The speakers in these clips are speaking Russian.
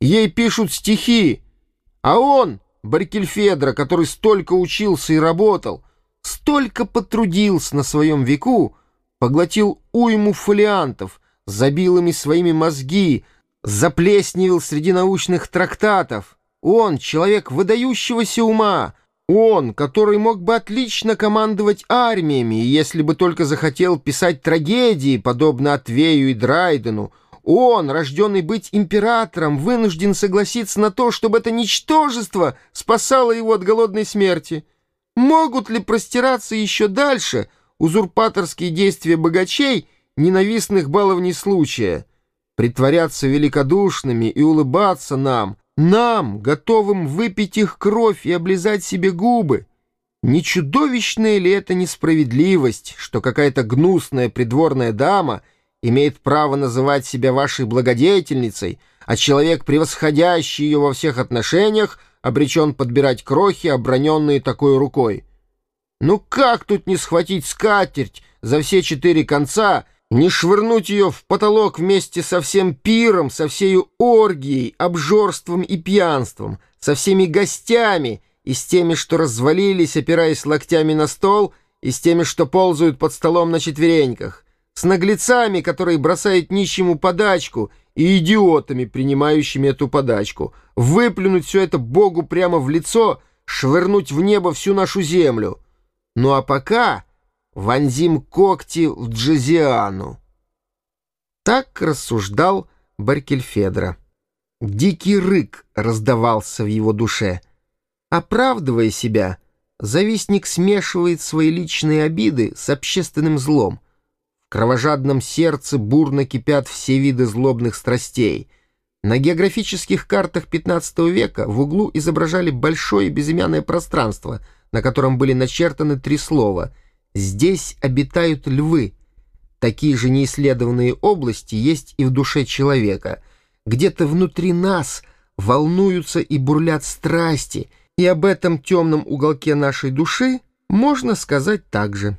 Ей пишут стихи, а он, Баркельфедро, который столько учился и работал, столько потрудился на своем веку, поглотил уйму фолиантов, забил ими своими мозги, заплесневил среди научных трактатов. Он, человек выдающегося ума, он, который мог бы отлично командовать армиями, если бы только захотел писать трагедии, подобно Атвею и Драйдену, он, рожденный быть императором, вынужден согласиться на то, чтобы это ничтожество спасало его от голодной смерти. Могут ли простираться еще дальше узурпаторские действия богачей, ненавистных баловней случая? Притворяться великодушными и улыбаться нам, нам, готовым выпить их кровь и облизать себе губы. Не чудовищная ли это несправедливость, что какая-то гнусная придворная дама имеет право называть себя вашей благодетельницей, а человек, превосходящий ее во всех отношениях, обречен подбирать крохи, оброненные такой рукой? Ну как тут не схватить скатерть за все четыре конца — не швырнуть ее в потолок вместе со всем пиром, со всей оргией, обжорством и пьянством, со всеми гостями и с теми, что развалились, опираясь локтями на стол, и с теми, что ползают под столом на четвереньках, с наглецами, которые бросают нищему подачку, и идиотами, принимающими эту подачку, выплюнуть все это Богу прямо в лицо, швырнуть в небо всю нашу землю. Ну а пока вонзим когти в Джезиану. Так рассуждал Баркельфедро. Дикий рык раздавался в его душе. Оправдывая себя, завистник смешивает свои личные обиды с общественным злом. Кровожадном сердце бурно кипят все виды злобных страстей. На географических картах XV века в углу изображали большое безымянное пространство, на котором были начертаны три слова — Здесь обитают львы. Такие же неисследованные области есть и в душе человека. Где-то внутри нас волнуются и бурлят страсти, и об этом темном уголке нашей души можно сказать так же.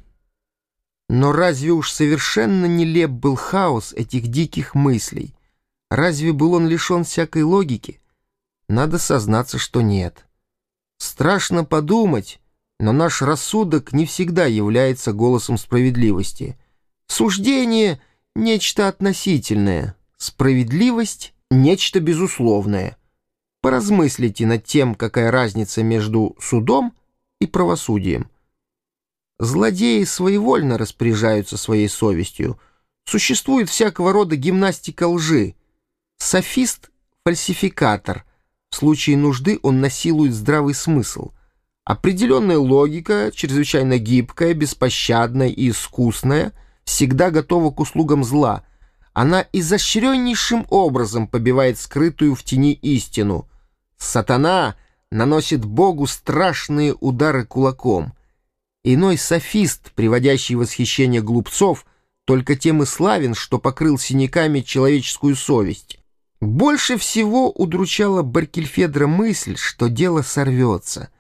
Но разве уж совершенно нелеп был хаос этих диких мыслей? Разве был он лишен всякой логики? Надо сознаться, что нет. Страшно подумать, но наш рассудок не всегда является голосом справедливости. Суждение — нечто относительное, справедливость — нечто безусловное. Поразмыслите над тем, какая разница между судом и правосудием. Злодеи своевольно распоряжаются своей совестью. Существует всякого рода гимнастика лжи. Софист — фальсификатор. В случае нужды он насилует здравый смысл — Определенная логика, чрезвычайно гибкая, беспощадная и искусная, всегда готова к услугам зла. Она изощреннейшим образом побивает скрытую в тени истину. Сатана наносит Богу страшные удары кулаком. Иной софист, приводящий восхищение глупцов, только тем и славен, что покрыл синяками человеческую совесть. Больше всего удручала Баркельфедра мысль, что дело сорвется —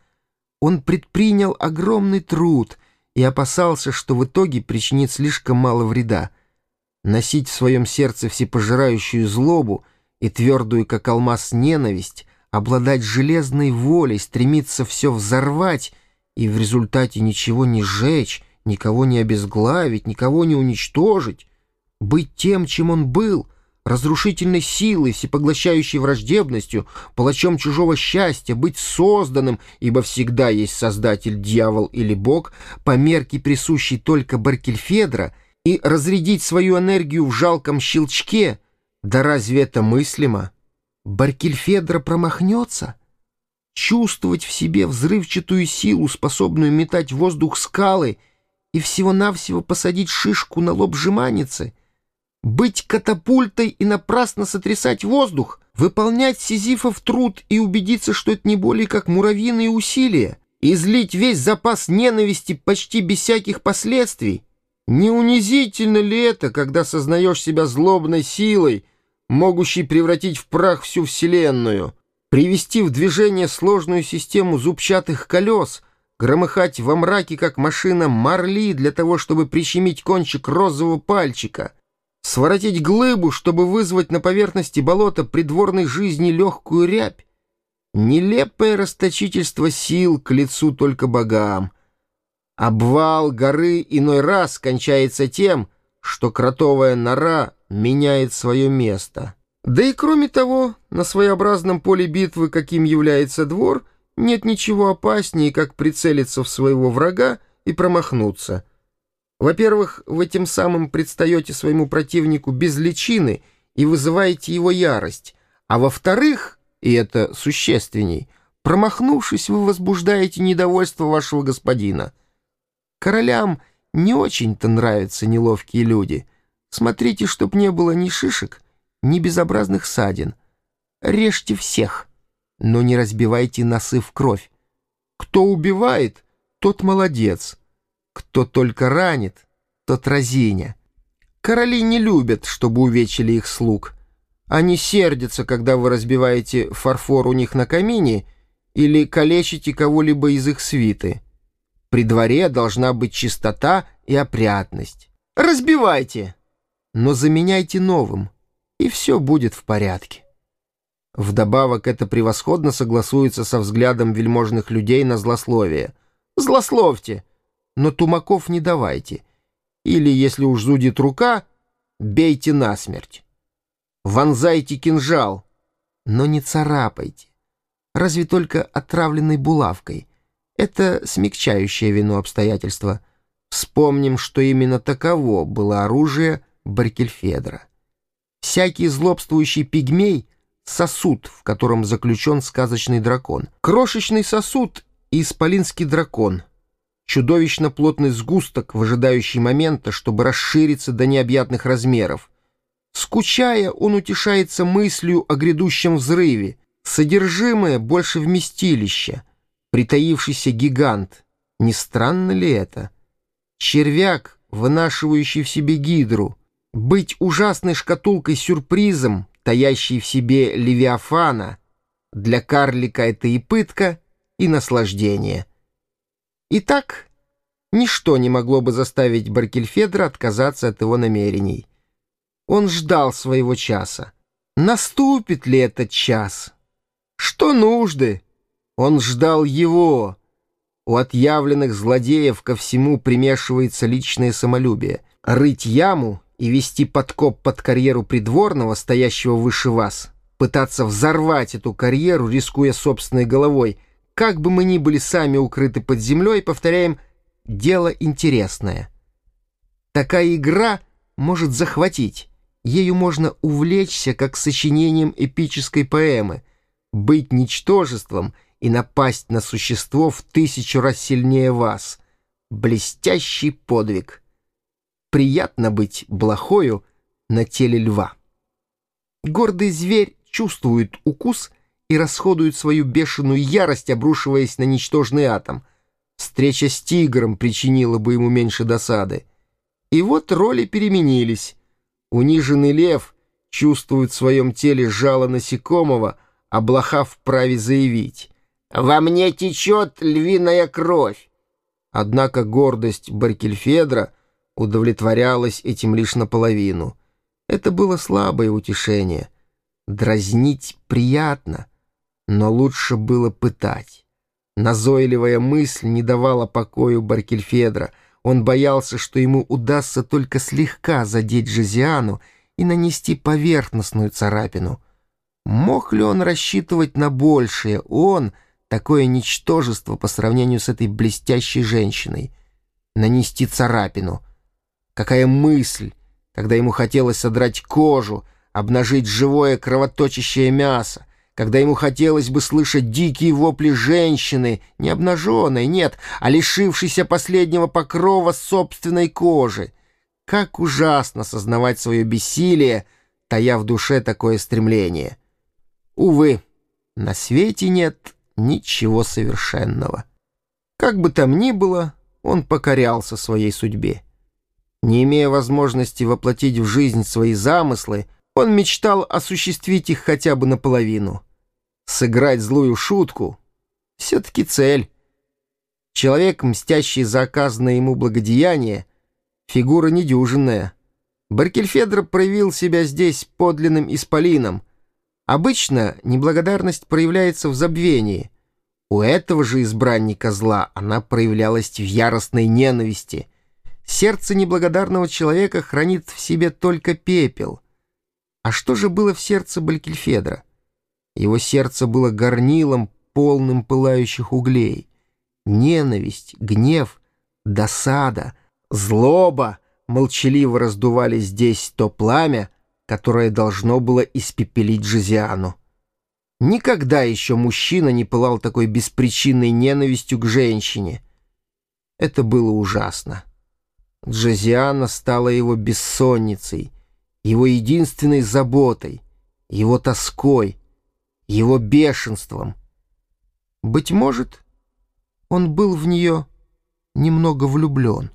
он предпринял огромный труд и опасался, что в итоге причинит слишком мало вреда. Носить в своем сердце всепожирающую злобу и твердую, как алмаз, ненависть, обладать железной волей, стремиться все взорвать и в результате ничего не сжечь, никого не обезглавить, никого не уничтожить, быть тем, чем он был — разрушительной силой, всепоглощающей враждебностью, палачом чужого счастья, быть созданным, ибо всегда есть создатель, дьявол или бог, по мерке присущей только Баркельфедра, и разрядить свою энергию в жалком щелчке, да разве это мыслимо? Баркельфедра промахнется? Чувствовать в себе взрывчатую силу, способную метать в воздух скалы, и всего-навсего посадить шишку на лоб жеманицы — быть катапультой и напрасно сотрясать воздух, выполнять сизифов труд и убедиться, что это не более как муравьиные усилия, излить весь запас ненависти почти без всяких последствий. Не унизительно ли это, когда сознаешь себя злобной силой, могущей превратить в прах всю Вселенную, привести в движение сложную систему зубчатых колес, громыхать во мраке, как машина Марли, для того, чтобы прищемить кончик розового пальчика — Своротить глыбу, чтобы вызвать на поверхности болота придворной жизни легкую рябь? Нелепое расточительство сил к лицу только богам. Обвал горы иной раз кончается тем, что кротовая нора меняет свое место. Да и кроме того, на своеобразном поле битвы, каким является двор, нет ничего опаснее, как прицелиться в своего врага и промахнуться — во-первых, вы тем самым предстаете своему противнику без личины и вызываете его ярость. А во-вторых, и это существенней, промахнувшись, вы возбуждаете недовольство вашего господина. Королям не очень-то нравятся неловкие люди. Смотрите, чтоб не было ни шишек, ни безобразных ссадин. Режьте всех, но не разбивайте носы в кровь. Кто убивает, тот молодец». Кто только ранит, тот разиня. Короли не любят, чтобы увечили их слуг. Они сердятся, когда вы разбиваете фарфор у них на камине или калечите кого-либо из их свиты. При дворе должна быть чистота и опрятность. Разбивайте, но заменяйте новым, и все будет в порядке. Вдобавок это превосходно согласуется со взглядом вельможных людей на злословие. Злословьте! но тумаков не давайте. Или, если уж зудит рука, бейте насмерть. Вонзайте кинжал, но не царапайте. Разве только отравленной булавкой. Это смягчающее вину обстоятельства. Вспомним, что именно таково было оружие Баркельфедра. Всякий злобствующий пигмей — сосуд, в котором заключен сказочный дракон. Крошечный сосуд — исполинский дракон — чудовищно плотный сгусток, выжидающий момента, чтобы расшириться до необъятных размеров. Скучая, он утешается мыслью о грядущем взрыве. Содержимое больше вместилища. Притаившийся гигант. Не странно ли это? Червяк, вынашивающий в себе гидру. Быть ужасной шкатулкой-сюрпризом, таящей в себе левиафана. Для карлика это и пытка, и наслаждение. Итак, ничто не могло бы заставить Баркельфедра отказаться от его намерений. Он ждал своего часа. Наступит ли этот час? Что нужды? Он ждал его. У отъявленных злодеев ко всему примешивается личное самолюбие. Рыть яму и вести подкоп под карьеру придворного, стоящего выше вас, пытаться взорвать эту карьеру, рискуя собственной головой — как бы мы ни были сами укрыты под землей, повторяем, дело интересное. Такая игра может захватить. Ею можно увлечься, как сочинением эпической поэмы, быть ничтожеством и напасть на существо в тысячу раз сильнее вас. Блестящий подвиг. Приятно быть блохою на теле льва. Гордый зверь чувствует укус — и расходуют свою бешеную ярость, обрушиваясь на ничтожный атом. Встреча с тигром причинила бы ему меньше досады. И вот роли переменились. Униженный лев чувствует в своем теле жало насекомого, а блоха вправе заявить «Во мне течет львиная кровь». Однако гордость Баркельфедра удовлетворялась этим лишь наполовину. Это было слабое утешение. Дразнить приятно, но лучше было пытать. Назойливая мысль не давала покою Баркельфедра. Он боялся, что ему удастся только слегка задеть Жозиану и нанести поверхностную царапину. Мог ли он рассчитывать на большее? Он — такое ничтожество по сравнению с этой блестящей женщиной. Нанести царапину. Какая мысль, когда ему хотелось содрать кожу, обнажить живое кровоточащее мясо, когда ему хотелось бы слышать дикие вопли женщины, не обнаженной, нет, а лишившейся последнего покрова собственной кожи. Как ужасно сознавать свое бессилие, тая в душе такое стремление. Увы, на свете нет ничего совершенного. Как бы там ни было, он покорялся своей судьбе. Не имея возможности воплотить в жизнь свои замыслы, он мечтал осуществить их хотя бы наполовину — Сыграть злую шутку — все-таки цель. Человек, мстящий за оказанное ему благодеяние, фигура недюжинная. Баркельфедро проявил себя здесь подлинным исполином. Обычно неблагодарность проявляется в забвении. У этого же избранника зла она проявлялась в яростной ненависти. Сердце неблагодарного человека хранит в себе только пепел. А что же было в сердце Балькельфедра? Его сердце было горнилом, полным пылающих углей. Ненависть, гнев, досада, злоба молчаливо раздували здесь то пламя, которое должно было испепелить Джозиану. Никогда еще мужчина не пылал такой беспричинной ненавистью к женщине. Это было ужасно. Джозиана стала его бессонницей, его единственной заботой, его тоской, его бешенством. Быть может, он был в нее немного влюблен.